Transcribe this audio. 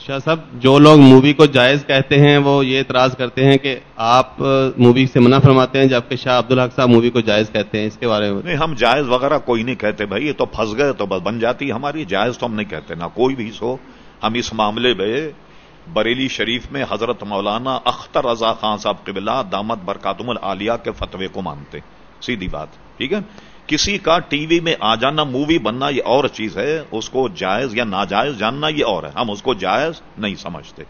شاہ صاحب، جو لوگ مووی کو جائز کہتے ہیں، وہ یہ اعتراض کرتے ہیں کہ آپ مووی سے منع فرماتے ہیں، جبکہ شاہ عبدالحق صاحب مووی کو جائز کہتے ہیں، اس کے بارے میں۔ نہیں، ہم جائز وغیرہ کوئی نہیں کہتے بھائی، یہ تو پھنس گئے تو بس بن جاتی ہماری جائز تو ہم نہیں کہتے، نہ کوئی بھی سو ہم اس معاملے میں بریلی شریف میں حضرت مولانا اختر رضا خان صاحب قبلہ دامت برکاتم العالیہ کے فتوے کو مانتے سیدھی بات، ٹھیک ہے؟ کسی کا ٹی وی میں آ جانا مووی بننا یہ اور چیز ہے، اس کو جائز یا ناجائز جاننا یہ اور ہے۔ ہم اس کو جائز نہیں سمجھتے۔